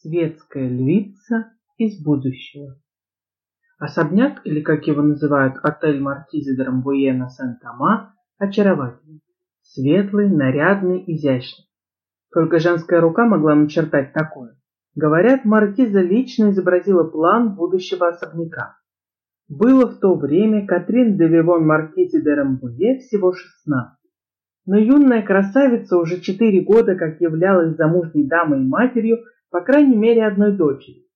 Светская львица из будущего. Особняк, или как его называют, отель Маркизе де Рамбуе на Сен-Тома, очаровательный. Светлый, нарядный, изящный. Только женская рука могла начертать такое. Говорят, маркиза лично изобразила план будущего особняка. Было в то время Катрин де Вивон Маркизе де Рамбуе всего 16. Но юная красавица уже четыре года как являлась замужней дамой и матерью, по крайней мере, одной дочери,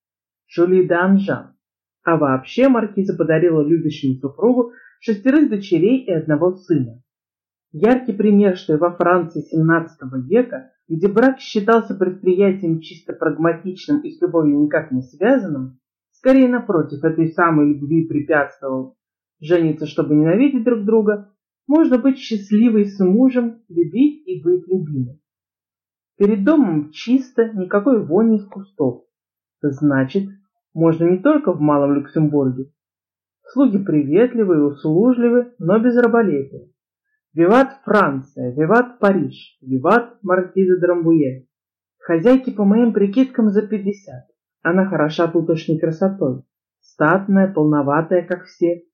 Жюли де Анжан. А вообще маркиза подарила любящему супругу шестерых дочерей и одного сына. Яркий пример, что и во Франции XVII века, где брак считался предприятием чисто прагматичным и с любовью никак не связанным, скорее напротив этой самой любви препятствовал жениться, чтобы ненавидеть друг друга, можно быть счастливой с мужем, любить и быть любимой. Перед домом чисто, никакой вони из кустов. Значит, можно не только в Малом Люксембурге. Слуги приветливые, услужливы, но без раболепия. Виват Франция, виват Париж, виват Маркиза Драмбуе. Хозяйке по моим прикидкам за пятьдесят. Она хороша тутошней красотой. Статная, полноватая, как все,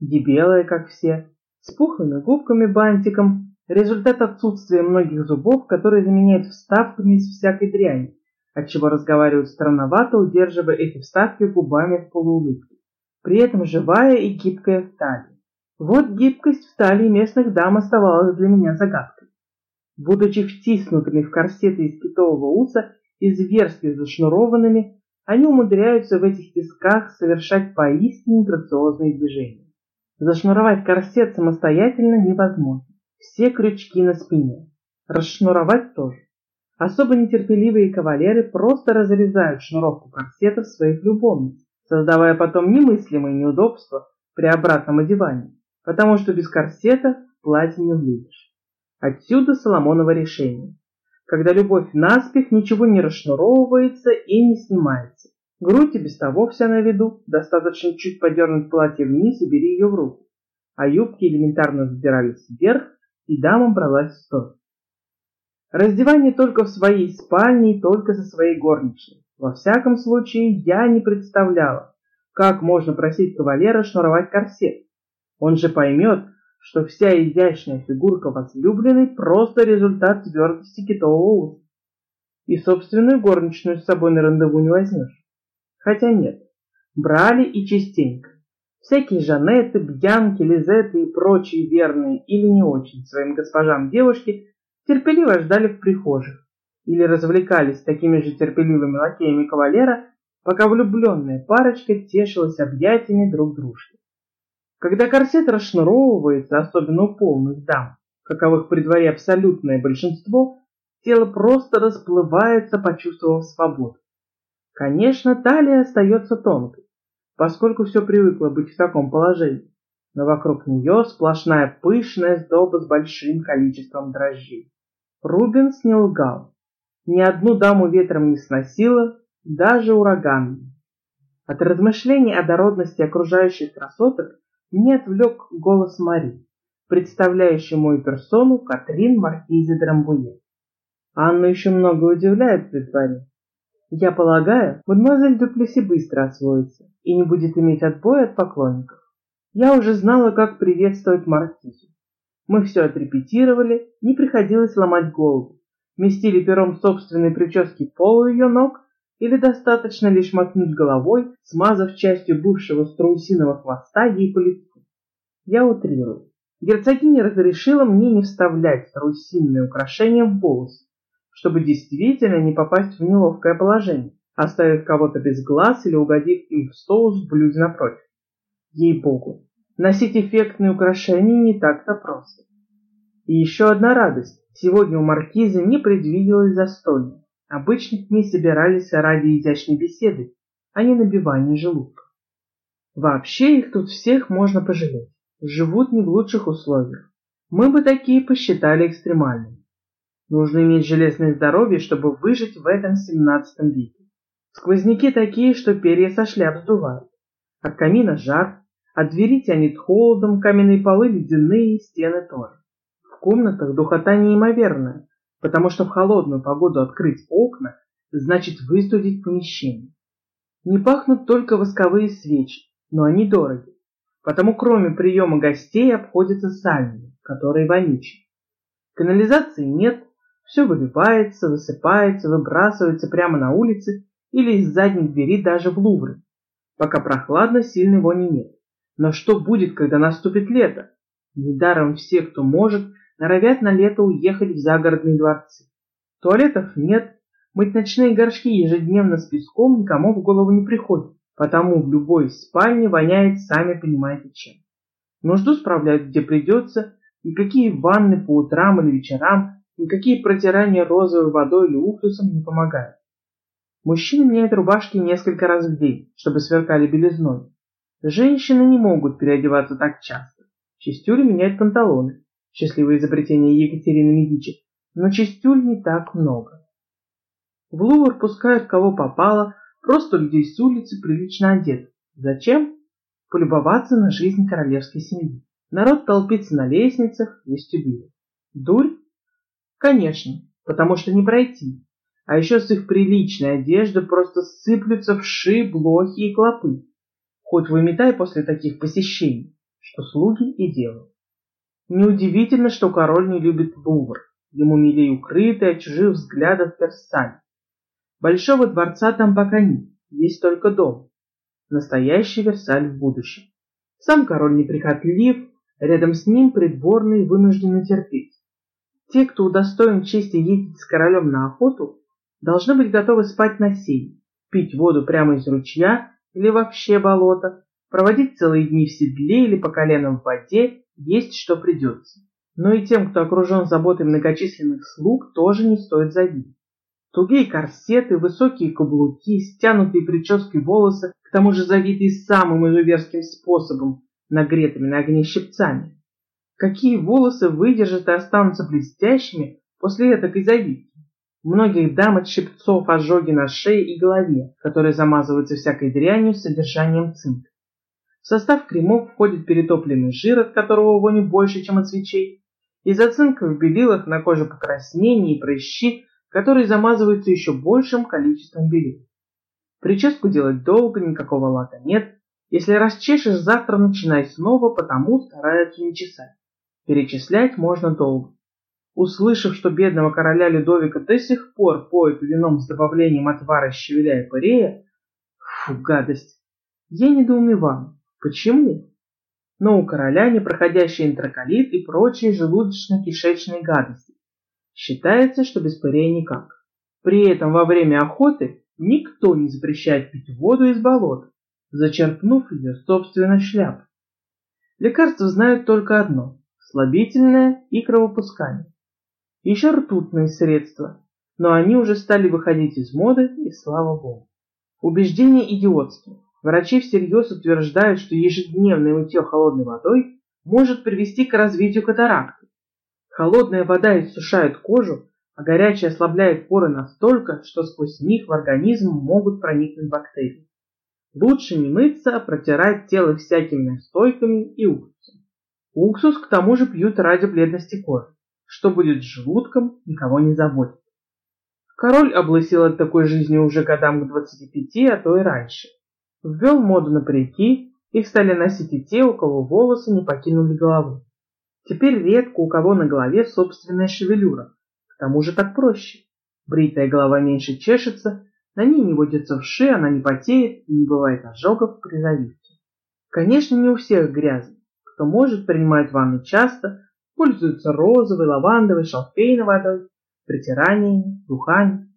дебелая, как все, с пухлыми губками бантиком, результат отсутствия многих зубов, которые заменяют вставками из всякой дряни, отчего разговаривают странновато, удерживая эти вставки губами в полуулыбке. При этом живая и гибкая в талии. Вот гибкость в талии местных дам оставалась для меня загадкой. Будучи втиснутыми в корсеты из китового уса и зверски зашнурованными, они умудряются в этих тисках совершать поистине грациозные движения. Зашнуровать корсет самостоятельно невозможно. Все крючки на спине. Расшнуровать тоже. Особо нетерпеливые кавалеры просто разрезают шнуровку корсета в своих любовниц, создавая потом немыслимые неудобства при обратном одевании, потому что без корсета платье не влезешь. Отсюда Соломоново решение. Когда любовь наспех, ничего не расшнуровывается и не снимается. Грудь и без того вся на виду, достаточно чуть подернуть платье вниз и бери ее в руку. А юбки элементарно забирались вверх, и дама бралась в сторону. Раздевание только в своей спальне и только со своей горничной. Во всяком случае, я не представляла, как можно просить кавалера шнуровать корсет. Он же поймет, что вся изящная фигурка возлюбленной просто результат твердости китового уса. И собственную горничную с собой на рандеву не возьмешь. Хотя нет, брали и частенько. Всякие Жанеты, Бьянки, Лизеты и прочие верные или не очень своим госпожам девушки терпеливо ждали в прихожих или развлекались такими же терпеливыми лакеями кавалера, пока влюбленная парочка тешилась объятиями друг дружки. Когда корсет расшнуровывается, особенно у полных дам, каковых при дворе абсолютное большинство, тело просто расплывается, почувствовав свободу. Конечно, талия остается тонкой, поскольку все привыкло быть в таком положении, но вокруг нее сплошная пышная сдоба с большим количеством дрожжей. Рубенс не лгал. Ни одну даму ветром не сносило, даже ураганами. От размышлений о дородности окружающих красоток мне отвлек голос Мари, представляющий мою персону Катрин Маркизе Драмбуе. Анну еще много удивляет при дворе. Я полагаю, мадемуазель Дуплеси быстро освоится и не будет иметь отбоя от поклонников. Я уже знала, как приветствовать Маркизу. Мы все отрепетировали, не приходилось ломать голову. Местили пером собственной прически полу ее ног или достаточно лишь мотнуть головой, смазав частью бывшего страусиного хвоста ей по лицу. Я утрирую. Герцогиня разрешила мне не вставлять страусиные украшения в волосы, чтобы действительно не попасть в неловкое положение, оставив кого-то без глаз или угодив им в соус в блюде напротив. Ей-богу, носить эффектные украшения не так-то просто. И еще одна радость. Сегодня у маркиза не предвиделось застолья. Обычно к ней собирались ради изящной беседы, а не набивания желудка. Вообще их тут всех можно пожалеть. Живут не в лучших условиях. Мы бы такие посчитали экстремальными. Нужно иметь железное здоровье, чтобы выжить в этом семнадцатом веке. Сквозняки такие, что перья со шляп сдувают. От камина жар, от двери тянет холодом, каменные полы ледяные, стены тоже. В комнатах духота неимоверная, потому что в холодную погоду открыть окна значит выстудить помещение. Не пахнут только восковые свечи, но они дороги, потому кроме приема гостей обходятся сальными, которые вонючие. Канализации нет, все выливается, высыпается, выбрасывается прямо на улице или из задней двери даже в Лувры. Пока прохладно, сильной вони нет. Но что будет, когда наступит лето? Недаром все, кто может, норовят на лето уехать в загородные дворцы. Туалетов нет, мыть ночные горшки ежедневно с песком никому в голову не приходит, потому в любой спальне воняет, сами понимаете чем. Нужду справлять где придется, никакие ванны по утрам или вечерам, никакие протирания розовой водой или уксусом не помогают. Мужчины меняют рубашки несколько раз в день, чтобы сверкали белизной. Женщины не могут переодеваться так часто. Чистюли меняют панталоны. Счастливое изобретение Екатерины Медичи. Но чистюль не так много. В Лувр пускают кого попало, просто людей с улицы прилично одет. Зачем? Полюбоваться на жизнь королевской семьи. Народ толпится на лестницах, вестибюле. Дурь? Конечно, потому что не пройти. А еще с их приличной одежды просто сыплются вши, блохи и клопы. Хоть выметай после таких посещений, что слуги и делают. Неудивительно, что король не любит Лувр. Ему милее укрытый от чужих взглядов Версаль. Большого дворца там пока нет, есть только дом. Настоящий Версаль в будущем. Сам король неприхотлив, рядом с ним придворные вынуждены терпеть. Те, кто удостоен чести ездить с королем на охоту, должны быть готовы спать на сене, пить воду прямо из ручья или вообще болота, проводить целые дни в седле или по коленам в воде, есть что придется. Но и тем, кто окружен заботой многочисленных слуг, тоже не стоит завидеть. Тугие корсеты, высокие каблуки, стянутые прической волосы, к тому же завитые самым изуверским способом, нагретыми на огне щипцами. Какие волосы выдержат и останутся блестящими после этой завитки? Многих дам от щипцов ожоги на шее и голове, которые замазываются всякой дрянью с содержанием цинка. В состав кремов входит перетопленный жир, от которого вони больше, чем от свечей, из-за цинка в белилах на коже покраснения и прыщи, которые замазываются еще большим количеством белил. Прическу делать долго, никакого лака нет. Если расчешешь, завтра начинай снова, потому стараются не чесать. Перечислять можно долго услышав, что бедного короля Людовика до сих пор поют вином с добавлением отвара щавеля и парея, фу, гадость, я недоумевал, почему? Но у короля непроходящий энтероколит и прочие желудочно-кишечные гадости. Считается, что без парея никак. При этом во время охоты никто не запрещает пить воду из болота, зачерпнув ее собственной шляпой. Лекарства знают только одно – слабительное и кровопускание еще ртутные средства, но они уже стали выходить из моды, и слава богу. Убеждение идиотские. Врачи всерьез утверждают, что ежедневное мытье холодной водой может привести к развитию катаракты. Холодная вода иссушает кожу, а горячая ослабляет поры настолько, что сквозь них в организм могут проникнуть бактерии. Лучше не мыться, а протирать тело всякими настойками и уксусом. Уксус к тому же пьют ради бледности кожи. Что будет с желудком, никого не заботит. Король облысел от такой жизни уже годам к 25, а то и раньше. Ввел моду на парики, их стали носить и те, у кого волосы не покинули головы. Теперь редко у кого на голове собственная шевелюра. К тому же так проще. Бритая голова меньше чешется, на ней не водится вши, она не потеет и не бывает ожогов при завивке. Конечно, не у всех грязно. Кто может, принимать ванну часто, Пользуются розовой, лавандовой, шалфейной водой, притираниями, духами.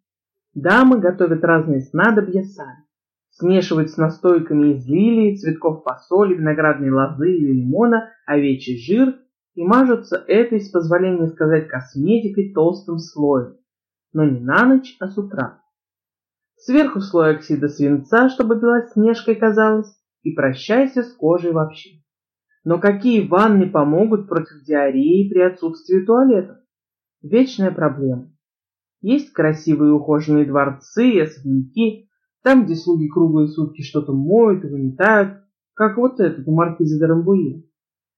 Дамы готовят разные снадобья сами. Смешивают с настойками из лилии, цветков фасоли, виноградной лозы или лимона, овечий жир и мажутся этой, с позволения сказать, косметикой толстым слоем. Но не на ночь, а с утра. Сверху слой оксида свинца, чтобы белоснежкой казалось, и прощайся с кожей вообще. Но какие ванны помогут против диареи при отсутствии туалетов? Вечная проблема. Есть красивые ухоженные дворцы и особняки, там, где слуги круглые сутки что-то моют и выметают, как вот этот у маркиза де Рамбуе.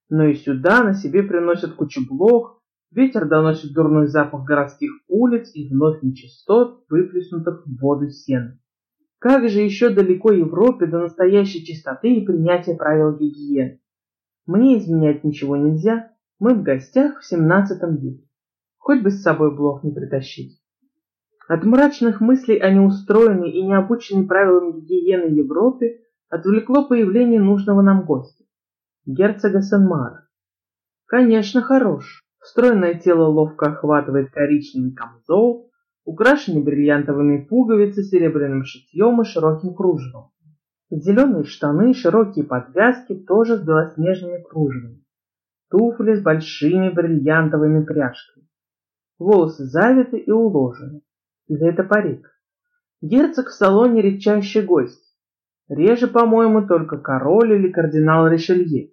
Но и сюда на себе приносят кучу блох, Ветер доносит дурной запах городских улиц и вновь нечистот, выплеснутых в воду сен. Как же еще далеко Европе до настоящей чистоты и принятия правил гигиены? Мне изменять ничего нельзя, мы в гостях в семнадцатом веке. Хоть бы с собой блох не притащить. От мрачных мыслей о неустроенной и необученной правилам гигиены Европе отвлекло появление нужного нам гостя, герцога Сен-Мара. Конечно, хорош. Стройное тело ловко охватывает коричневый камзол, украшенный бриллиантовыми пуговицами, серебряным шитьем и широким кружевом. Зеленые штаны, широкие подвязки, тоже с белоснежными кружевами. Туфли с большими бриллиантовыми пряжками. Волосы завиты и уложены. Или это парик? Герцог в салоне редчайший гость. Реже, по-моему, только король или кардинал Ришелье.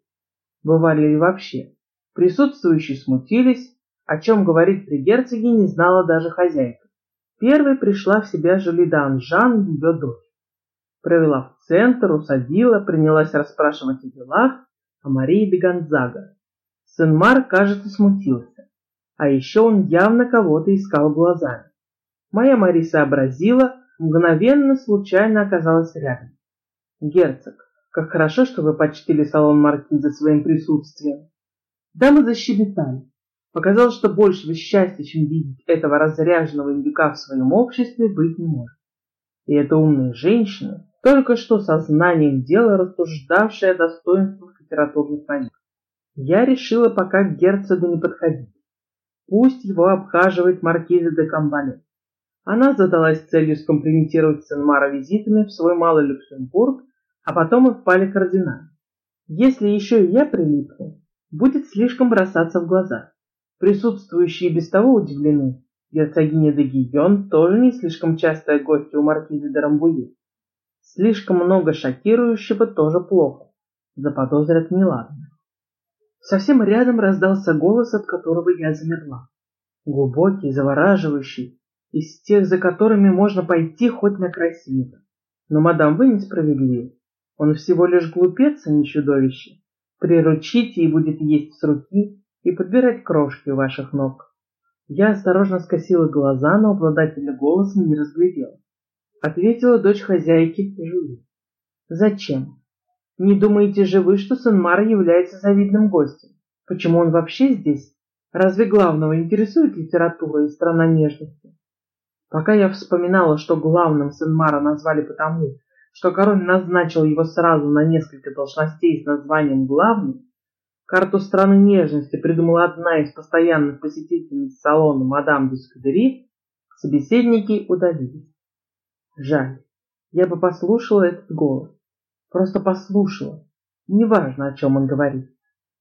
Бывали и вообще. Присутствующие смутились, о чем говорить при герцоге не знала даже хозяйка. Первой пришла в себя Жулидан Жан, ее дочь. Провела в центр, усадила, принялась расспрашивать о делах, о Марии де Гонзага. Сын Мар, кажется, смутился. А еще он явно кого-то искал глазами. Моя Мари сообразила, мгновенно случайно оказалась рядом. «Герцог, как хорошо, что вы почтили салон маркиза своим присутствием». Дамы защебетали. Показалось, что большего счастья, чем видеть этого разряженного индюка в своем обществе, быть не может. И эта умная женщина, только что сознанием дела рассуждавшая о достоинствах литературных книг. Я решила пока к герцогу не подходить. Пусть его обхаживает маркиза де Камбале. Она задалась целью скомплиментировать Сен-Мара визитами в свой малый Люксембург, а потом и в пале кардинала. Если еще и я прилипну, будет слишком бросаться в глаза. Присутствующие без того удивлены. Герцогиня де Гийон тоже не слишком частая гостья у маркиза де Рамбуе. Слишком много шокирующего тоже плохо. Заподозрят неладно. Совсем рядом раздался голос, от которого я замерла. Глубокий, завораживающий, из тех, за которыми можно пойти хоть на край света. Но, мадам, вы несправедливы. Он всего лишь глупец, а не чудовище. Приручите и будет есть с руки и подбирать крошки ваших ног. Я осторожно скосила глаза, но обладателя голосом не разглядела. Ответила дочь хозяйки Жюли. Зачем? Не думаете же вы, что Сен-Мар является завидным гостем? Почему он вообще здесь? Разве главного интересует литература и страна нежности? Пока я вспоминала, что главным Сен-Мара назвали потому, что король назначил его сразу на несколько должностей с названием «главный», карту страны нежности придумала одна из постоянных посетительниц салона мадам Дюскадери, собеседники удалились. Жаль, я бы послушала этот голос. Просто послушала. Неважно, о чем он говорит.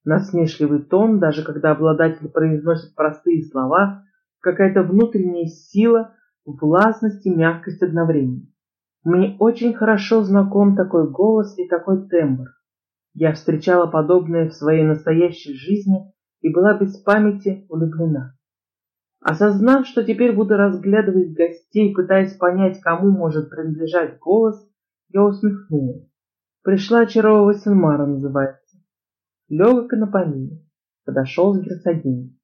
Насмешливый тон, даже когда обладатель произносит простые слова, какая-то внутренняя сила – властность и мягкость одновременно. Мне очень хорошо знаком такой голос и такой тембр. Я встречала подобное в своей настоящей жизни и была без памяти влюблена. Осознав, что теперь буду разглядывать гостей, пытаясь понять, кому может принадлежать голос, я усмехнулась. Пришла очаровывать Сенмара, называется. Легок и на. Подошел с герцогиней.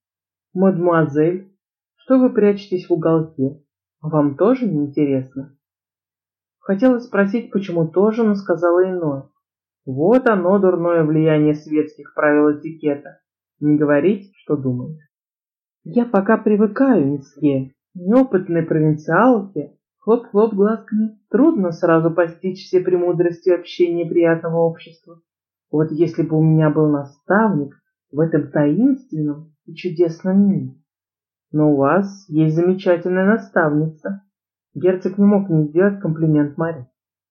Мадемуазель, что вы прячетесь в уголке? Вам тоже не интересно? Хотела спросить, почему тоже, но сказала иное. Вот оно, дурное влияние светских правил этикета. Не говорить, что думаешь. Я пока привыкаю, месье. Неопытной провинциалке, хлоп-хлоп глазками, трудно сразу постичь все премудрости общения приятного общества. Вот если бы у меня был наставник в этом таинственном и чудесном мире. Но у вас есть замечательная наставница. Герцог не мог не сделать комплимент Маре.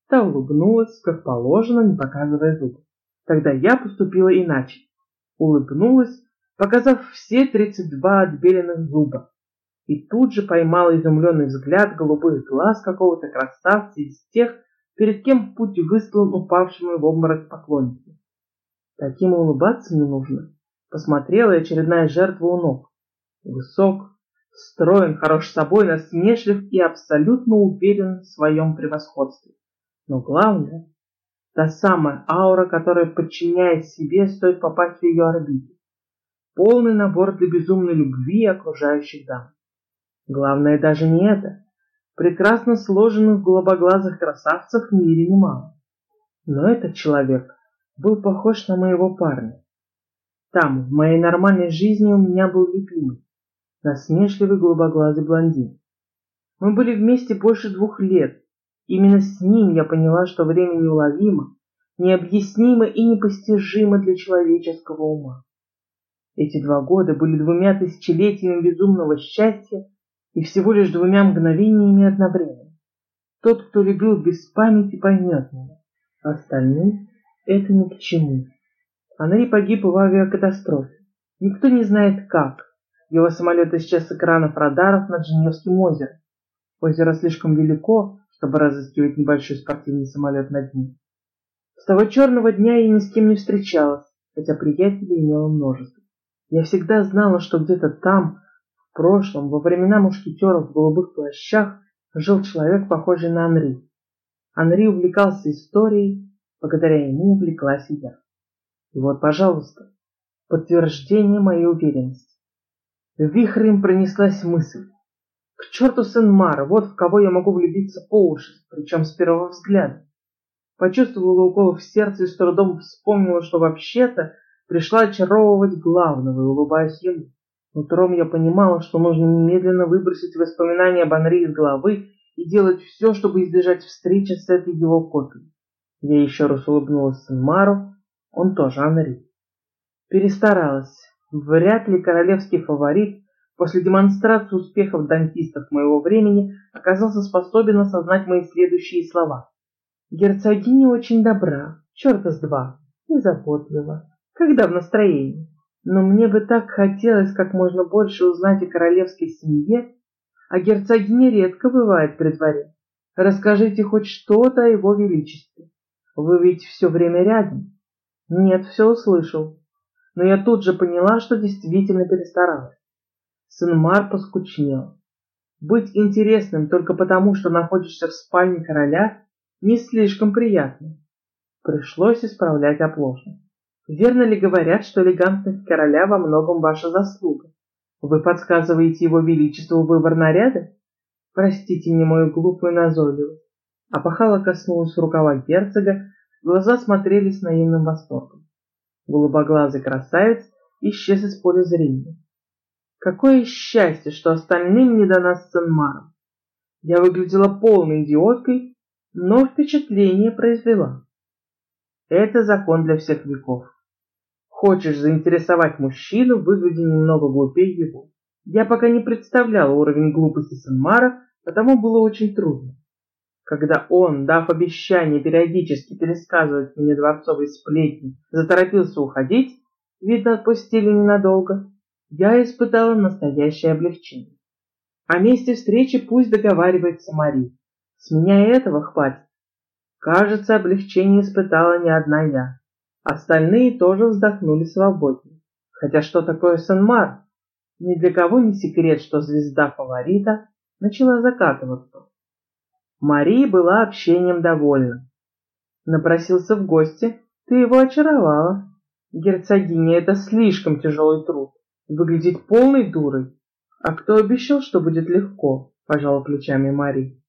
Та улыбнулась, как положено, не показывая зубы. Тогда я поступила иначе. Улыбнулась, показав все тридцать два отбеленных зуба. И тут же поймала изумленный взгляд голубых глаз какого-то красавца из тех, перед кем путь выстлан упавшему в обморок поклоннику. Таким улыбаться не нужно. Посмотрела очередная жертва у ног. Высок, строен, хорош собой, насмешлив и абсолютно уверен в своем превосходстве. Но главное, та самая аура, которая подчиняет себе, стоит попасть в ее орбиту. Полный набор для безумной любви окружающих дам. Главное даже не это. Прекрасно сложенных голубоглазых красавцев в мире немало. Но этот человек был похож на моего парня. Там, в моей нормальной жизни, у меня был любимый, насмешливый голубоглазый блондин. Мы были вместе больше двух лет. Именно с ним я поняла, что время неуловимо, необъяснимо и непостижимо для человеческого ума. Эти два года были двумя тысячелетиями безумного счастья и всего лишь двумя мгновениями одновременно. Тот, кто любил без памяти, поймет меня. Остальным это ни к чему. Анри погиб в авиакатастрофе. Никто не знает как. Его самолет исчез с экранов радаров над Женевским озером. Озеро слишком велико, чтобы разыскивать небольшой спортивный самолет над ним. С того черного дня я ни с кем не встречалась, хотя приятелей имела множество. Я всегда знала, что где-то там, в прошлом, во времена мушкетеров в голубых плащах, жил человек, похожий на Анри. Анри увлекался историей, благодаря ему увлеклась и я. И вот, пожалуйста, подтверждение моей уверенности. Вихрем пронеслась мысль. К черту Сен-Мара, вот в кого я могу влюбиться по уши, причем с первого взгляда. Почувствовала укол в сердце и с трудом вспомнила, что вообще-то пришла очаровывать главного и улыбаясь ему. Утром я понимала, что нужно немедленно выбросить воспоминания об Анри из головы и делать все, чтобы избежать встречи с этой его копией. Я еще раз улыбнулась Сенмару, он тоже Анри. Перестаралась. Вряд ли королевский фаворит после демонстрации успехов дантистов моего времени оказался способен осознать мои следующие слова. Герцогиня очень добра, черта с два, и заботлива, когда в настроении. Но мне бы так хотелось как можно больше узнать о королевской семье, а герцогиня редко бывает при дворе. Расскажите хоть что-то о его величестве. Вы ведь все время рядом. Нет, все услышал. Но я тут же поняла, что действительно перестаралась. Сенмар поскучнел. Быть интересным только потому, что находишься в спальне короля, не слишком приятно. Пришлось исправлять оплошность. Верно ли говорят, что элегантность короля во многом ваша заслуга? Вы подсказываете его величеству выбор наряда? Простите мне мою глупую назойливость. Апахала коснулась рукава герцога, глаза смотрели с наивным восторгом. Голубоглазый красавец исчез из поля зрения. Какое счастье, что остальным не до нас с Сенмаром. Я выглядела полной идиоткой, но впечатление произвела. Это закон для всех веков. Хочешь заинтересовать мужчину, выгляди немного глупее его. Я пока не представляла уровень глупости Сенмара, потому было очень трудно. Когда он, дав обещание периодически пересказывать мне дворцовые сплетни, заторопился уходить, видно, отпустили ненадолго, я испытала настоящее облегчение. О месте встречи пусть договаривается Мари. С меня этого хватит. Кажется, облегчение испытала не одна я. Остальные тоже вздохнули свободнее. Хотя что такое Сен-Мар? Ни для кого не секрет, что звезда фаворита начала закатываться. Мари была общением довольна. Напросился в гости, ты его очаровала. Герцогиня, это слишком тяжелый труд. Выглядеть полной дурой. А кто обещал, что будет легко? Пожала плечами Мари.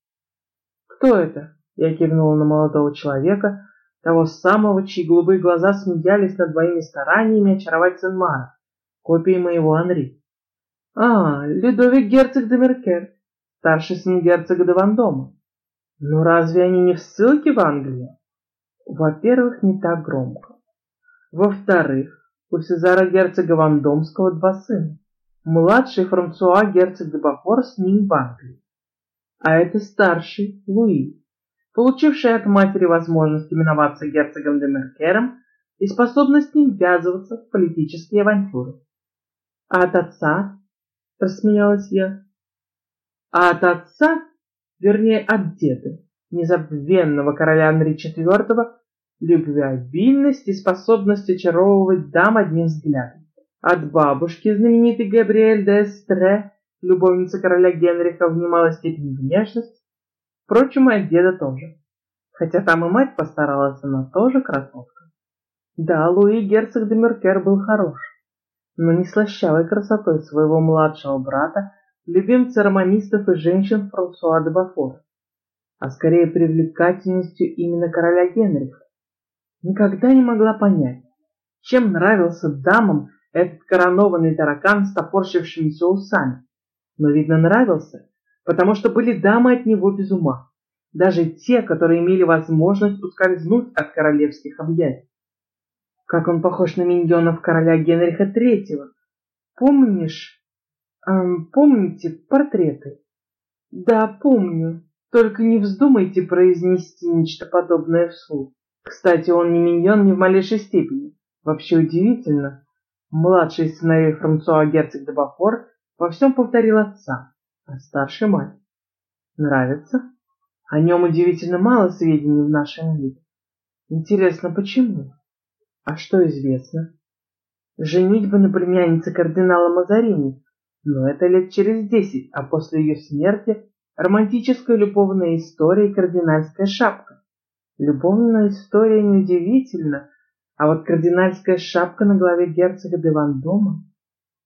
Кто это? Я кивнула на молодого человека, того самого, чьи голубые глаза смеялись над моими стараниями очаровать Сенмара, копией моего Анри. А, Людовик герцог де Меркер, старший сын герцога де Вандома. Но разве они не в ссылке в Англию? Во-первых, не так громко. Во-вторых, у Сезара герцога Вандомского два сына. Младший Франсуа герцог де Бафор с ним в Англии. А это старший Луи, получивший от матери возможность именоваться герцогом де Меркером и способность не ввязываться в политические авантюры. А от отца, рассмеялась я, а от отца вернее от деда, незабвенного короля Анри IV, любвеобильность и способность очаровывать дам одним взглядом. От бабушки, знаменитой Габриэль де Эстре, любовницы короля Генриха в немалой степени внешность, впрочем, и от деда тоже. Хотя там и мать постаралась, она тоже красотка. Да, Луи герцог де Меркер был хорош. но не слащавой красотой своего младшего брата, любимца романистов и женщин Франсуа де Бафора, а скорее привлекательностью именно короля Генриха. Никогда не могла понять, чем нравился дамам этот коронованный таракан с топорщившимися усами. Но, видно, нравился, потому что были дамы от него без ума, даже те, которые имели возможность ускользнуть от королевских объятий. Как он похож на миньонов короля Генриха Третьего. Помнишь, эм, помните портреты? Да, помню. Только не вздумайте произнести нечто подобное вслух. Кстати, он не миньон ни в малейшей степени. Вообще удивительно. Младший сыновей Франсуа герцог де Бафор во всем повторил отца, а старший мать. Нравится? О нем удивительно мало сведений в нашем мире. Интересно, почему? А что известно? Женитьба на племяннице кардинала Мазарини, но это лет через десять, а после ее смерти романтическая любовная история и кардинальская шапка. Любовная история неудивительна, а вот кардинальская шапка на голове герцога де Вандома,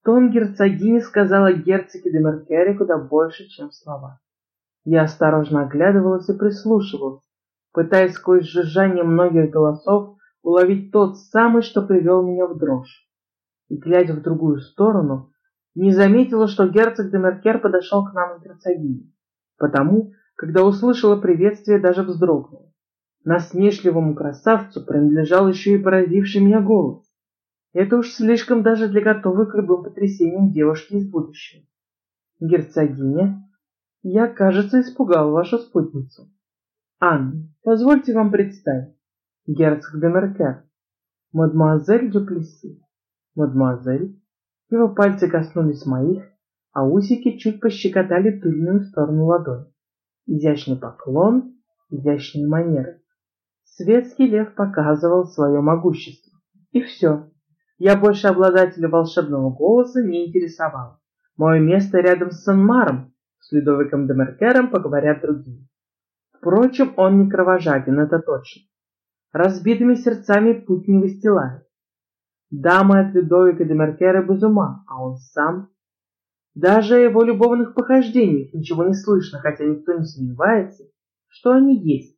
тон герцогини сказала герцоге де Меркере куда больше, чем слова. Я осторожно оглядывалась и прислушивалась, пытаясь сквозь жужжание многих голосов уловить тот самый, что привел меня в дрожь. И, глядя в другую сторону, не заметила, что герцог де Меркер подошел к нам с герцогиней. Потому, когда услышала приветствие, даже вздрогнула. Насмешливому красавцу принадлежал еще и поразивший меня голос. Это уж слишком даже для готовой к любым потрясениям девушки из будущего. Герцогиня, я, кажется, испугал вашу спутницу. Анна, позвольте вам представить герцог де мадемуазель Дюплесси. Мадемуазель, его пальцы коснулись моих, а усики чуть пощекотали тыльную сторону ладони. Изящный поклон, изящные манеры. Светский лев показывал свое могущество. И все. Я больше обладателя волшебного голоса не интересовал. Мое место рядом с Санмаром, с Людовиком де Меркером поговорят другие. Впрочем, он не кровожаден, это точно разбитыми сердцами путь не выстилает. Дамы от Людовика де Меркера без ума, а он сам. Даже о его любовных похождениях ничего не слышно, хотя никто не сомневается, что они есть.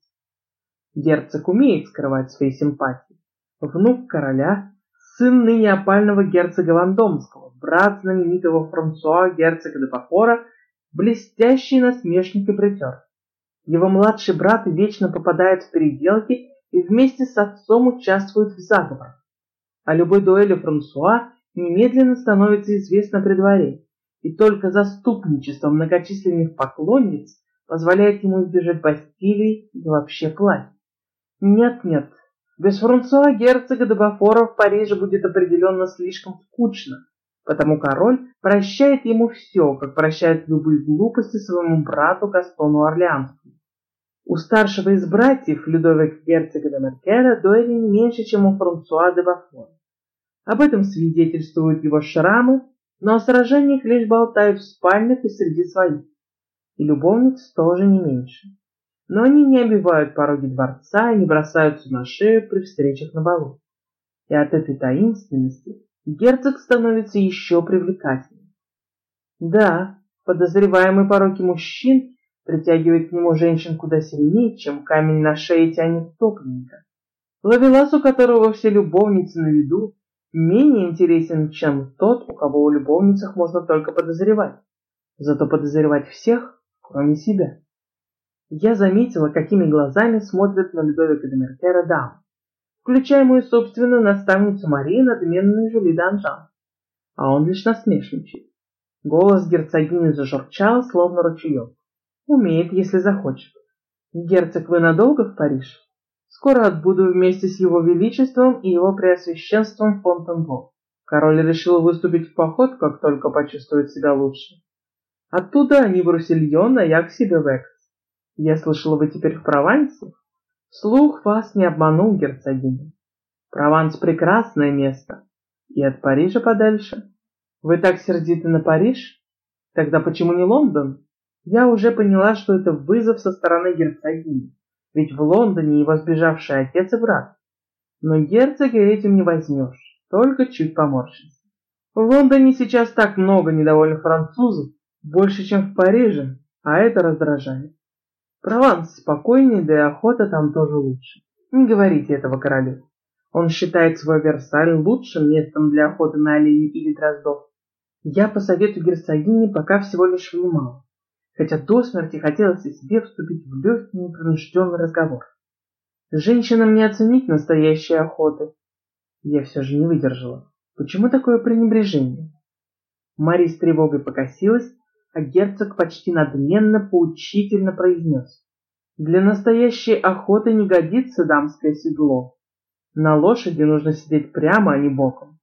Герцог умеет скрывать свои симпатии. Внук короля, сын ныне опального герцога Вандомского, брат знаменитого Франсуа герцога де Пафора, блестящий насмешник и притер. Его младший брат вечно попадает в переделки и вместе с отцом участвует в заговорах. О любой дуэли Франсуа немедленно становится известно при дворе, и только заступничество многочисленных поклонниц позволяет ему избежать Бастилии и вообще платья. Нет-нет, без Франсуа герцога де Бафора в Париже будет определенно слишком скучно, потому король прощает ему все, как прощает любые глупости своему брату Гастону Орлеанскому. У старшего из братьев, Людовика герцога де Меркера, дуэли не меньше, чем у Франсуа де Бафон. Об этом свидетельствуют его шрамы, но о сражениях лишь болтают в спальнях и среди своих. И любовниц тоже не меньше. Но они не обивают пороги дворца и не бросаются на шею при встречах на балу. И от этой таинственности герцог становится еще привлекательнее. Да, подозреваемый пороки мужчин притягивает к нему женщин куда сильнее, чем камень на шее тянет топленника. Ловелас, у которого все любовницы на виду, менее интересен, чем тот, у кого в любовницах можно только подозревать. Зато подозревать всех, кроме себя. Я заметила, какими глазами смотрят на Людовика де Меркера дам, включая мою собственную наставницу Марии, надменную Жюли Данжан. А он лишь насмешничает. Голос герцогини зажурчал, словно ручеек. Умеет, если захочет. Герцог, вы надолго в Париж? Скоро отбуду вместе с его величеством и его преосвященством Фонтенбло. Король решил выступить в поход, как только почувствует себя лучше. Оттуда они в Руссельон, а я к себе в Экс. Я слышала, вы теперь в Провансе? Слух вас не обманул, герцогиня. Прованс — прекрасное место. И от Парижа подальше. Вы так сердиты на Париж? Тогда почему не Лондон? Я уже поняла, что это вызов со стороны герцогини, ведь в Лондоне его сбежавший отец и брат. Но герцога этим не возьмешь, только чуть поморщится. В Лондоне сейчас так много недовольных французов, больше, чем в Париже, а это раздражает. Прованс спокойнее, да и охота там тоже лучше. Не говорите этого королю. Он считает свой Версаль лучшим местом для охоты на оленей или дроздов. Я по совету герцогини пока всего лишь внимал, хотя до смерти хотелось и себе вступить в легкий непринужденный разговор. Женщинам не оценить настоящей охоты. Я все же не выдержала. Почему такое пренебрежение? Мари с тревогой покосилась, а герцог почти надменно поучительно произнес. Для настоящей охоты не годится дамское седло. На лошади нужно сидеть прямо, а не боком.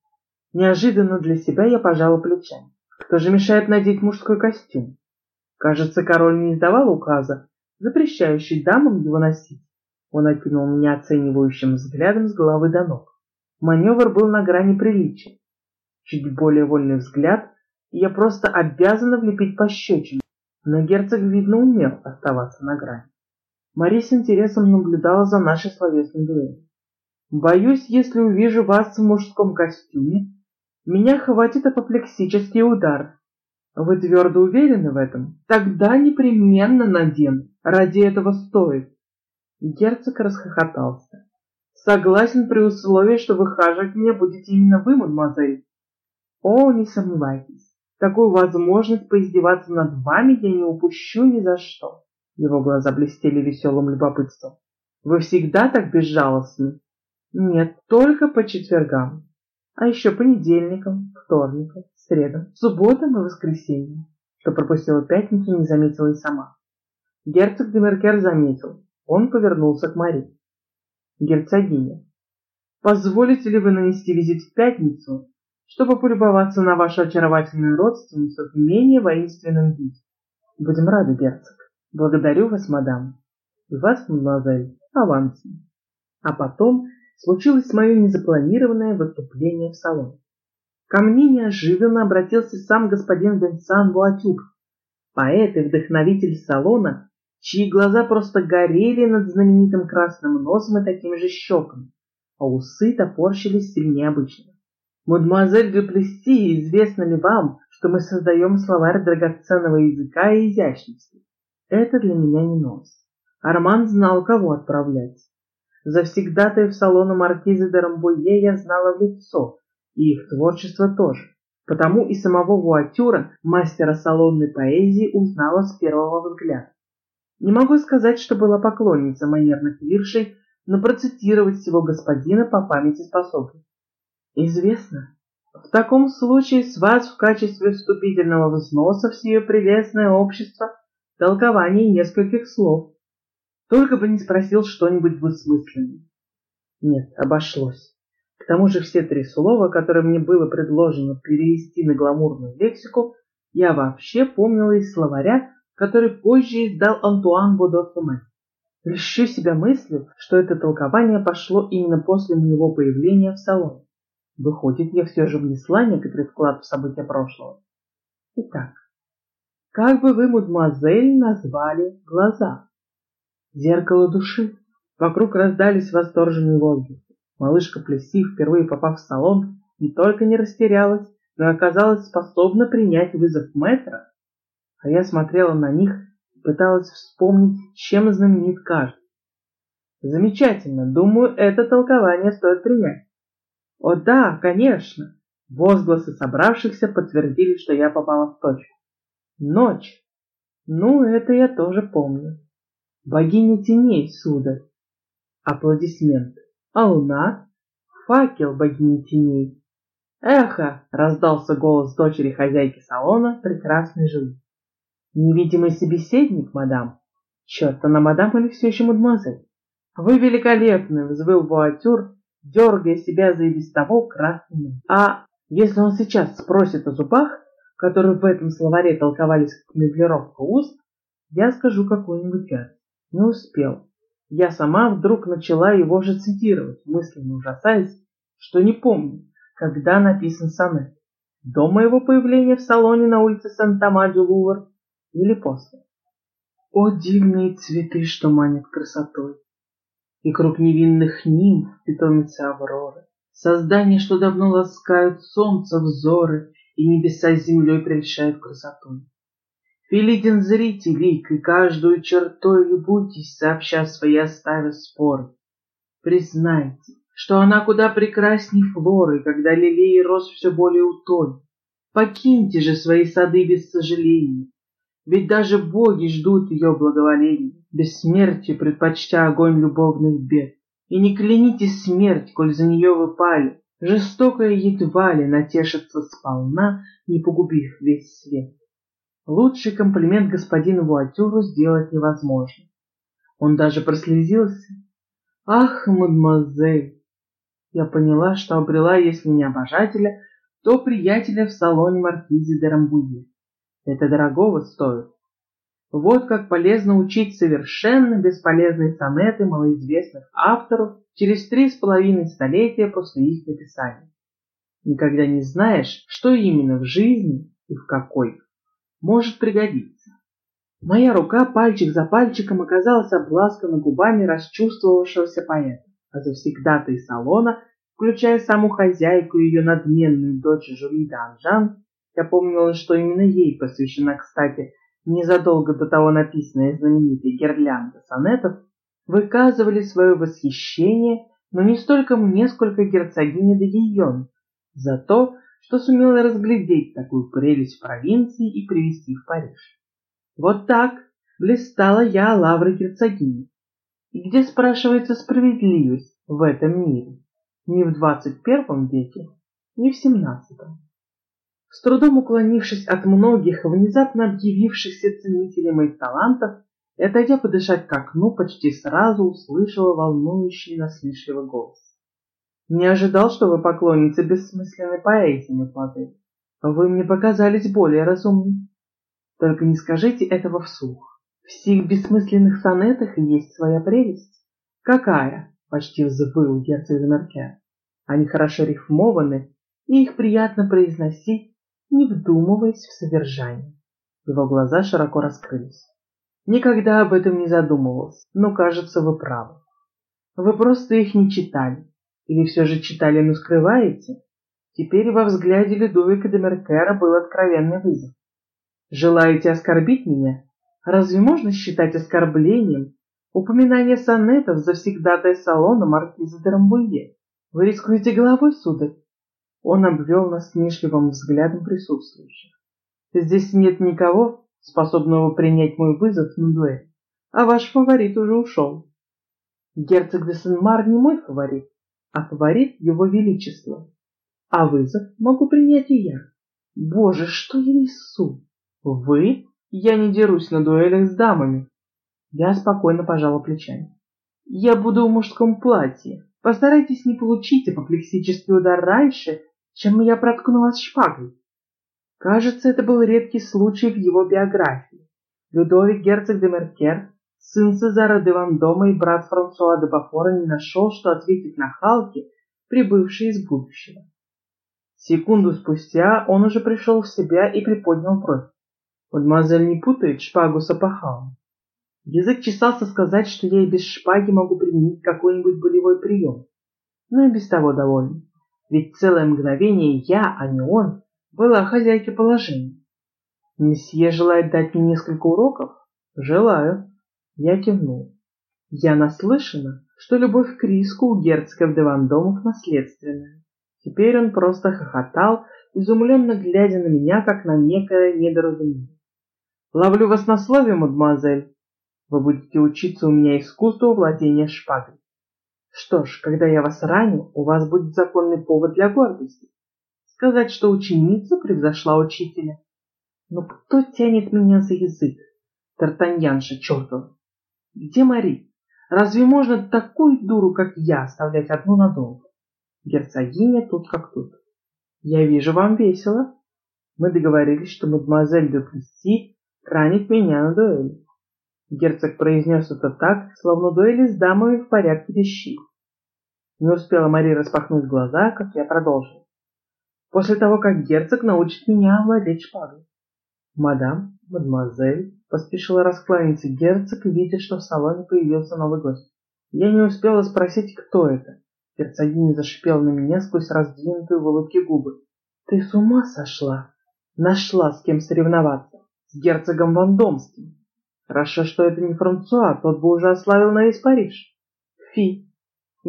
Неожиданно для себя я пожала плечами. Кто же мешает надеть мужской костюм? Кажется, король не издавал указа, запрещающий дамам его носить. Он окинул меня оценивающим взглядом с головы до ног. Маневр был на грани приличия. Чуть более вольный взгляд, я просто обязана влепить пощечину. Но герцог, видно, умел оставаться на грани. Мари с интересом наблюдала за нашей словесной дуэлью. Боюсь, если увижу вас в мужском костюме, меня хватит апоплексический удар. Вы твердо уверены в этом? Тогда непременно надену. Ради этого стоит. Герцог расхохотался. Согласен при условии, что выхаживать меня будете именно вы, мадемуазель. О, не сомневайтесь. Такую возможность поиздеваться над вами я не упущу ни за что. Его глаза блестели веселым любопытством. Вы всегда так безжалостны? Нет, только по четвергам. А еще понедельникам, вторникам, средам, субботам и воскресеньям. Что пропустила пятницу, не заметила и сама. Герцог Демеркер заметил. Он повернулся к Мари. Герцогиня, позволите ли вы нанести визит в пятницу, чтобы полюбоваться на вашу очаровательную родственницу в менее воинственном виде? Будем рады, герцог. Благодарю вас, мадам. И вас, мадемуазель, авансом. А потом случилось мое незапланированное выступление в салоне. Ко мне неожиданно обратился сам господин Венсан Буатюк, поэт и вдохновитель салона, чьи глаза просто горели над знаменитым красным носом и такими же щеками, а усы топорщились сильнее обычного. «Мадемуазель Дюплесси, известно ли вам, что мы создаем словарь драгоценного языка и изящности? Это для меня не нос. Арман знал, кого отправлять. Завсегдатаев салона маркизы де Рамбуе я знала в лицо, и их творчество тоже. Потому и самого Вуатюра, мастера салонной поэзии, узнала с первого взгляда. Не могу сказать, что была поклонницей манерных виршей, но процитировать всего господина по памяти способна. Известно. В таком случае с вас в качестве вступительного взноса в сие прелестное общество толкование нескольких слов. Только бы не спросил что-нибудь двусмысленное. Нет, обошлось. К тому же все три слова, которые мне было предложено перевести на гламурную лексику, я вообще помнила из словаря, который позже издал Антуан Бодо-Суме. Льщу себя мыслью, что это толкование пошло именно после моего появления в салоне. Выходит, я все же внесла некоторый вклад в события прошлого. Итак, как бы вы, мадемуазель, назвали глаза? Зеркало души. Вокруг раздались восторженные возгласы. Малышка Плеси, впервые попав в салон, не только не растерялась, но оказалась способна принять вызов мэтра. А я смотрела на них и пыталась вспомнить, чем знаменит каждый. Замечательно, думаю, это толкование стоит принять. О да, конечно. Возгласы собравшихся подтвердили, что я попала в точку. Ночь. Ну, это я тоже помню. Богиня теней, сударь. Аплодисменты. А луна? Факел богини теней. Эхо! Раздался голос дочери хозяйки салона, прекрасной жены. Невидимый собеседник, мадам. Черт, она мадам или все еще мадемуазель? Вы великолепны, взвыл Буатюр, дергая себя за и без того красный А если он сейчас спросит о зубах, которые в этом словаре толковались как меблировка уст, я скажу какую-нибудь гадость. Не успел. Я сама вдруг начала его же цитировать, мысленно ужасаясь, что не помню, когда написан сонет. До моего появления в салоне на улице Санта-Мадю-Лувр или после. О, дивные цветы, что манят красотой! И круг невинных нимф, питомицы Авроры, Создания, что давно ласкают солнце взоры, И небеса с землей прельщают красотой. Филидин зрите лик, и каждую чертой любуйтесь, Сообща свои оставя споры. Признайте, что она куда прекрасней флоры, Когда лилей рос все более утой. Покиньте же свои сады без сожаления, Ведь даже боги ждут ее благоволения, Бессмертие предпочтя огонь любовных бед. И не кляните смерть, коль за нее вы пали, Жестокая едва ли натешится сполна, Не погубив весь свет. Лучший комплимент господину Вуатюру сделать невозможно. Он даже прослезился. «Ах, мадемуазель!» Я поняла, что обрела, если не обожателя, то приятеля в салоне маркизи де Рамбуе. Это дорогого стоит. Вот как полезно учить совершенно бесполезные сонеты малоизвестных авторов через три с половиной столетия после их написания. Никогда не знаешь, что именно в жизни и в какой может пригодиться. Моя рука пальчик за пальчиком оказалась обласкана губами расчувствовавшегося поэта, а завсегдатый салона, включая саму хозяйку и ее надменную дочь Жюли Анжан, я помнила, что именно ей посвящена, кстати, незадолго до того написанная знаменитая гирлянда сонетов, выказывали свое восхищение, но не столько мне, сколько герцогине де Гийон, за то, что сумела разглядеть такую прелесть провинции и привезти в Париж. Вот так блистала я лавры герцогини. И где, спрашивается, справедливость в этом мире? Не в двадцать первом веке, не в семнадцатом. С трудом уклонившись от многих внезапно объявившихся ценителей моих талантов и отойдя подышать к окну, почти сразу услышала волнующий насмешливый голос. Не ожидал, что вы поклонница бессмысленной поэзии, мадемуазель. Вы мне показались более разумным. Только не скажите этого вслух. В сих бессмысленных сонетах есть своя прелесть. Какая? Почти взвыл герцог Меркер. Они хорошо рифмованы, и их приятно произносить, не вдумываясь в содержание. Его глаза широко раскрылись. Никогда об этом не задумывался, но, кажется, вы правы. Вы просто их не читали. Или все же читали, но скрываете? Теперь во взгляде Людовика де Меркера был откровенный вызов. Желаете оскорбить меня? Разве можно считать оскорблением упоминание сонетов завсегдатай салона маркиза де? Вы рискуете головой, сударь? Он обвел нас смешливым взглядом присутствующих. Здесь нет никого, способного принять мой вызов на дуэль, а ваш фаворит уже ушел. Герцог де Сен-Мар не мой фаворит, а фаворит его величества. А вызов могу принять и я. Боже, что я несу? Вы? Я не дерусь на дуэлях с дамами. Я спокойно пожала плечами. Я буду в мужском платье. Постарайтесь не получить апоплексический удар раньше, чем я проткну вас шпагой. Кажется, это был редкий случай в его биографии. Людовик герцог де Меркер Сын Цезара де Вандома и брат Франсуа де Бафора не нашел, что ответить на Халки, прибывший из будущего. Секунду спустя он уже пришел в себя и приподнял бровь. Мадемуазель не путает шпагу с опахалом. Язык чесался сказать, что я и без шпаги могу применить какой-нибудь болевой прием. Но и без того довольна. Ведь целое мгновение я, а не он, была хозяйкой положения. Месье желает дать мне несколько уроков? Желаю. Я кивнул. Я наслышана, что любовь к риску у герцогов де Вандомов наследственная. Теперь он просто хохотал, изумленно глядя на меня, как на некое недоразумение. «Ловлю вас на слове, мадемуазель. Вы будете учиться у меня искусству владения шпагой. Что ж, когда я вас раню, у вас будет законный повод для гордости. Сказать, что ученица превзошла учителя. Но кто тянет меня за язык? Тартаньянша чертова! Где Мари? Разве можно такую дуру, как я, оставлять одну надолго? Герцогиня тут как тут. Я вижу, вам весело. Мы договорились, что мадемуазель де Плесси ранит меня на дуэли. Герцог произнес это так, словно дуэли с дамами в порядке вещей. Не успела Мари распахнуть глаза, как я продолжил. После того, как герцог научит меня владеть шпагой. Мадам, мадемуазель, поспешила раскланяться герцог, видя, что в салоне появился новый гость. Я не успела спросить, кто это. Герцогиня зашипела на меня сквозь раздвинутые в губы. Ты с ума сошла? Нашла с кем соревноваться. С герцогом Вандомским. Хорошо, что это не Франсуа, тот бы уже ославил на весь Париж. Фи,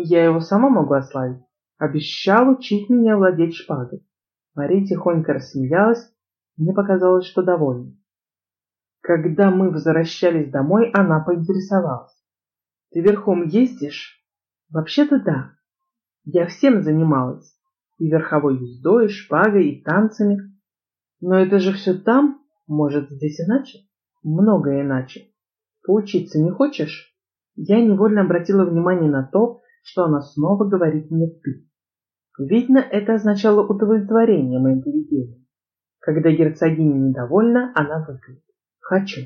я его сама могу ославить. Обещал учить меня владеть шпагой. Мария тихонько рассмеялась, мне показалось, что довольна. Когда мы возвращались домой, она поинтересовалась. Ты верхом ездишь? Вообще-то да. Я всем занималась. И верховой ездой, и шпагой, и танцами. Но это же все там. Может, здесь иначе? Многое иначе. Поучиться не хочешь? Я невольно обратила внимание на то, что она снова говорит мне «ты». Видно, это означало удовлетворение моим поведением. Когда герцогиня недовольна, она выглядит. Хочу.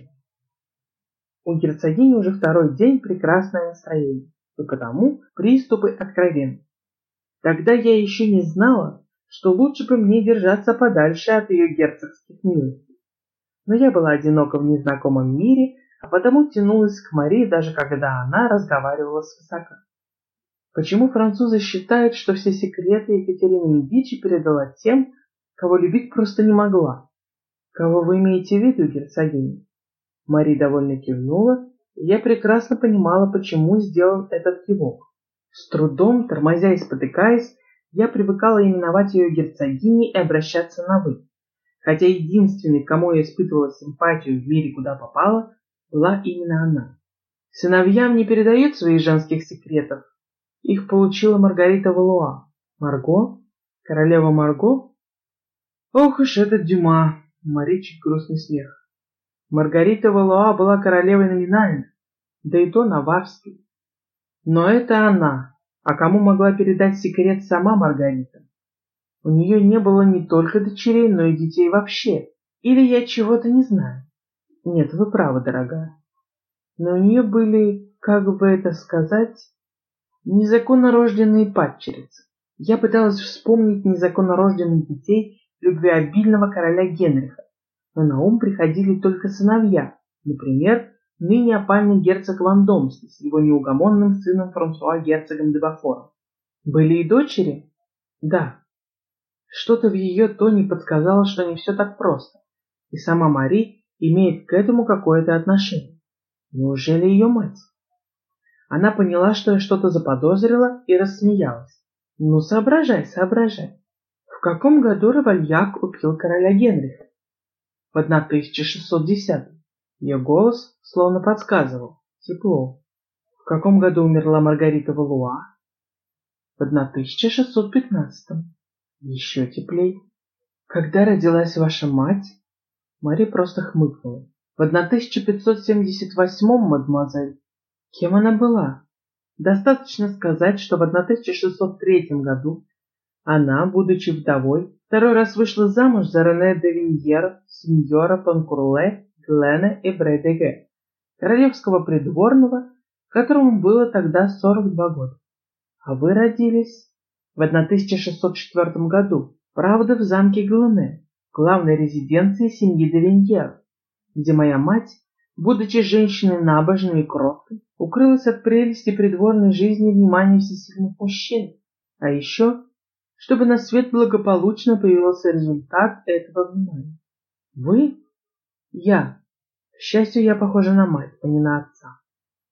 У герцогини уже второй день прекрасное настроение, и потому приступы откровенны. Тогда я еще не знала, что лучше бы мне держаться подальше от ее герцогских милостей. Но я была одинока в незнакомом мире, а потому тянулась к Марии, даже когда она разговаривала с высока. Почему французы считают, что все секреты Екатерины Медичи передала тем, кого любить просто не могла? Кого вы имеете в виду, герцогиня? Мари довольно кивнула, и я прекрасно понимала, почему сделан этот кивок. С трудом, тормозя и спотыкаясь, я привыкала именовать ее герцогиней и обращаться на «вы». Хотя единственной, кому я испытывала симпатию в мире, куда попала, была именно она. Сыновьям не передают своих женских секретов. Их получила Маргарита Валуа. Марго? Королева Марго? Ох уж этот Дюма! Мари грустный смех. Маргарита Валуа была королевой номинально, да и то наварской. Но это она. А кому могла передать секрет сама Маргарита? У нее не было не только дочерей, но и детей вообще. Или я чего-то не знаю? Нет, вы правы, дорогая. Но у нее были, как бы это сказать, незаконно рожденные падчерицы. Я пыталась вспомнить незаконно рожденных детей любвеобильного короля Генриха, но на ум приходили только сыновья, например, ныне опальный герцог Вандомский с его неугомонным сыном Франсуа герцогом де Бафором. Были и дочери? Да. Что-то в ее тоне подсказало, что не все так просто, и сама Мари имеет к этому какое-то отношение. Неужели ее мать? Она поняла, что я что-то заподозрила и рассмеялась. Ну, соображай, соображай. В каком году Равальяк убил короля Генриха? В 1610. Ее голос словно подсказывал. Тепло. В каком году умерла Маргарита Валуа? В 1615. Еще теплей. Когда родилась ваша мать? Мари просто хмыкнула. В 1578, мадемуазель. Кем она была? Достаточно сказать, что в 1603 году она, будучи вдовой, второй раз вышла замуж за Рене де Виньера, сеньора Панкурле, Глена и Бредеге, королевского придворного, которому было тогда 42 года. А вы родились в 1604 году, правда, в замке Глене, главной резиденции семьи де Виньер, где моя мать, будучи женщиной набожной и кроткой, укрылась от прелести придворной жизни и внимания всесильных мужчин, а еще чтобы на свет благополучно появился результат этого внимания. Вы? Я. К счастью, я похожа на мать, а не на отца.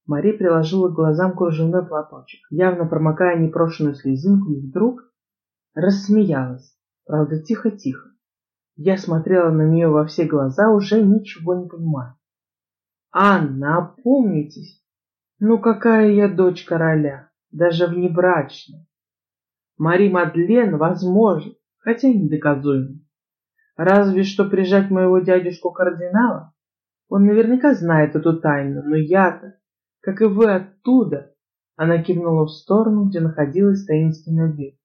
Мари приложила к глазам кружевной платочек, явно промокая непрошенную слезинку, и вдруг рассмеялась, правда, тихо-тихо. Я смотрела на нее во все глаза, уже ничего не понимая. «Анна, опомнитесь! Ну какая я дочь короля, даже внебрачная! Мари Мадлен возможно, хотя и недоказуемо. Разве что прижать моего дядюшку кардинала. Он наверняка знает эту тайну, но я-то, как и вы оттуда, она кивнула в сторону, где находилась таинственная дверь.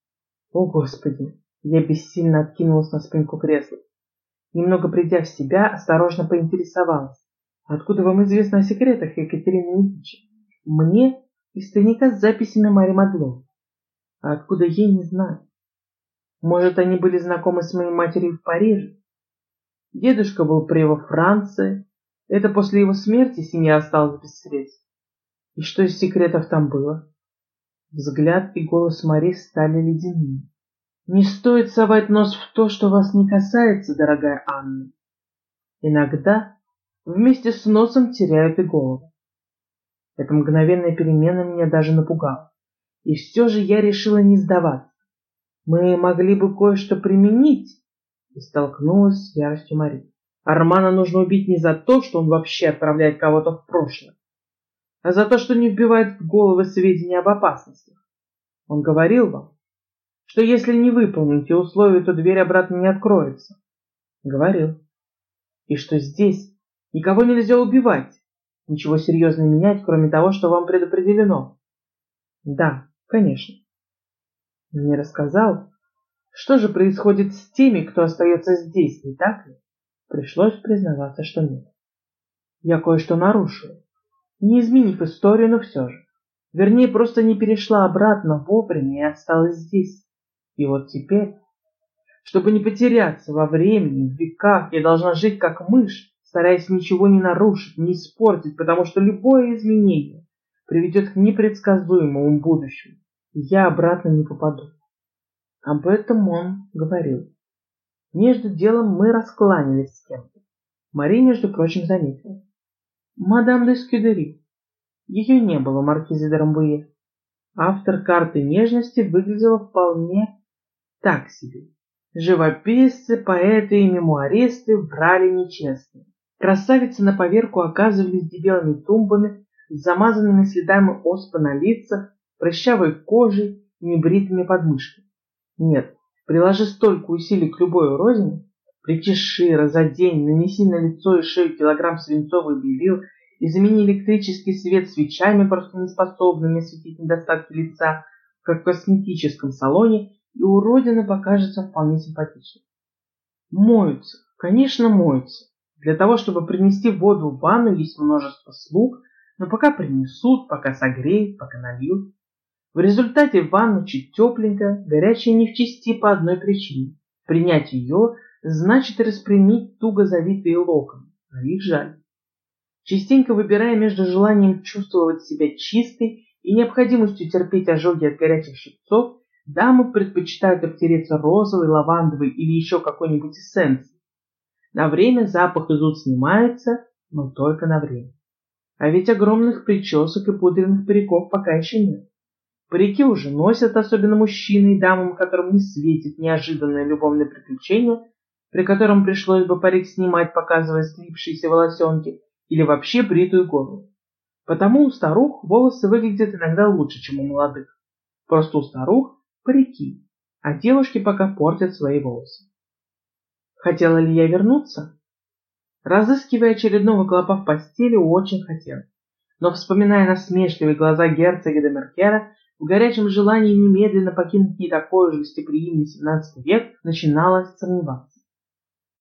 О, Господи! Я бессильно откинулась на спинку кресла. Немного придя в себя, осторожно поинтересовалась. Откуда вам известно о секретах Екатерины Медичи? Мне из тайника с записями Мари Мадлен. А откуда ей, не знаю. Может, они были знакомы с моей матерью в Париже? Дедушка был при во Франции. Это после его смерти семья осталась без средств. И что из секретов там было? Взгляд и голос Мари стали ледяными. Не стоит совать нос в то, что вас не касается, дорогая Анна. Иногда вместе с носом теряют и голову. Эта мгновенная перемена меня даже напугала. И все же я решила не сдаваться. Мы могли бы кое-что применить, и столкнулась с яростью Мари. Армана нужно убить не за то, что он вообще отправляет кого-то в прошлое, а за то, что не вбивает в головы сведения об опасностях. Он говорил вам, что если не выполните условия, то дверь обратно не откроется. Говорил. И что здесь никого нельзя убивать, ничего серьезного менять, кроме того, что вам предопределено. Да, конечно. Мне рассказал, что же происходит с теми, кто остается здесь, не так ли? Пришлось признаваться, что нет. Я кое-что нарушила, не изменив историю, но все же. Вернее, просто не перешла обратно вовремя и осталась здесь. И вот теперь, чтобы не потеряться во времени, в веках, я должна жить как мышь, стараясь ничего не нарушить, не испортить, потому что любое изменение приведет к непредсказуемому будущему, и я обратно не попаду. Об этом он говорил. Между делом мы раскланялись с кем-то. Мари, между прочим, заметила. Мадам де Скюдери. Ее не было, маркиза де Рамбуе. Автор карты нежности выглядела вполне так себе. Живописцы, поэты и мемуаристы врали нечестно. Красавицы на поверку оказывались дебелыми тумбами с замазанными следами оспы на лицах, прыщавой кожей небритыми подмышками. Нет, приложи столько усилий к любой уродине, причеши, разодень, нанеси на лицо и шею килограмм свинцовых белил и замени электрический свет свечами, просто неспособными осветить недостатки лица, как в косметическом салоне, и уродина покажется вполне симпатичной. Моются, конечно, моются. Для того, чтобы принести воду в ванну, есть множество слуг, но пока принесут, пока согреют, пока нальют. В результате ванна чуть тепленькая, горячая не в чести по одной причине. Принять ее значит распрямить туго завитые локоны, а их жаль. Частенько выбирая между желанием чувствовать себя чистой и необходимостью терпеть ожоги от горячих щипцов, дамы предпочитают обтереться розовой, лавандовой или еще какой-нибудь эссенцией. На время запах из уст снимается, но только на время. А ведь огромных причесок и пудренных париков пока еще нет. Парики уже носят, особенно мужчины и дамам, которым не светит неожиданное любовное приключение, при котором пришлось бы парик снимать, показывая слипшиеся волосенки, или вообще бритую голову. Потому у старух волосы выглядят иногда лучше, чем у молодых. Просто у старух парики, а девушки пока портят свои волосы. Хотела ли я вернуться? Разыскивая очередного клопа в постели, очень хотел. Но, вспоминая насмешливые глаза герцога де Меркера, в горячем желании немедленно покинуть не такой уж гостеприимный XVII век начиналось сомневаться.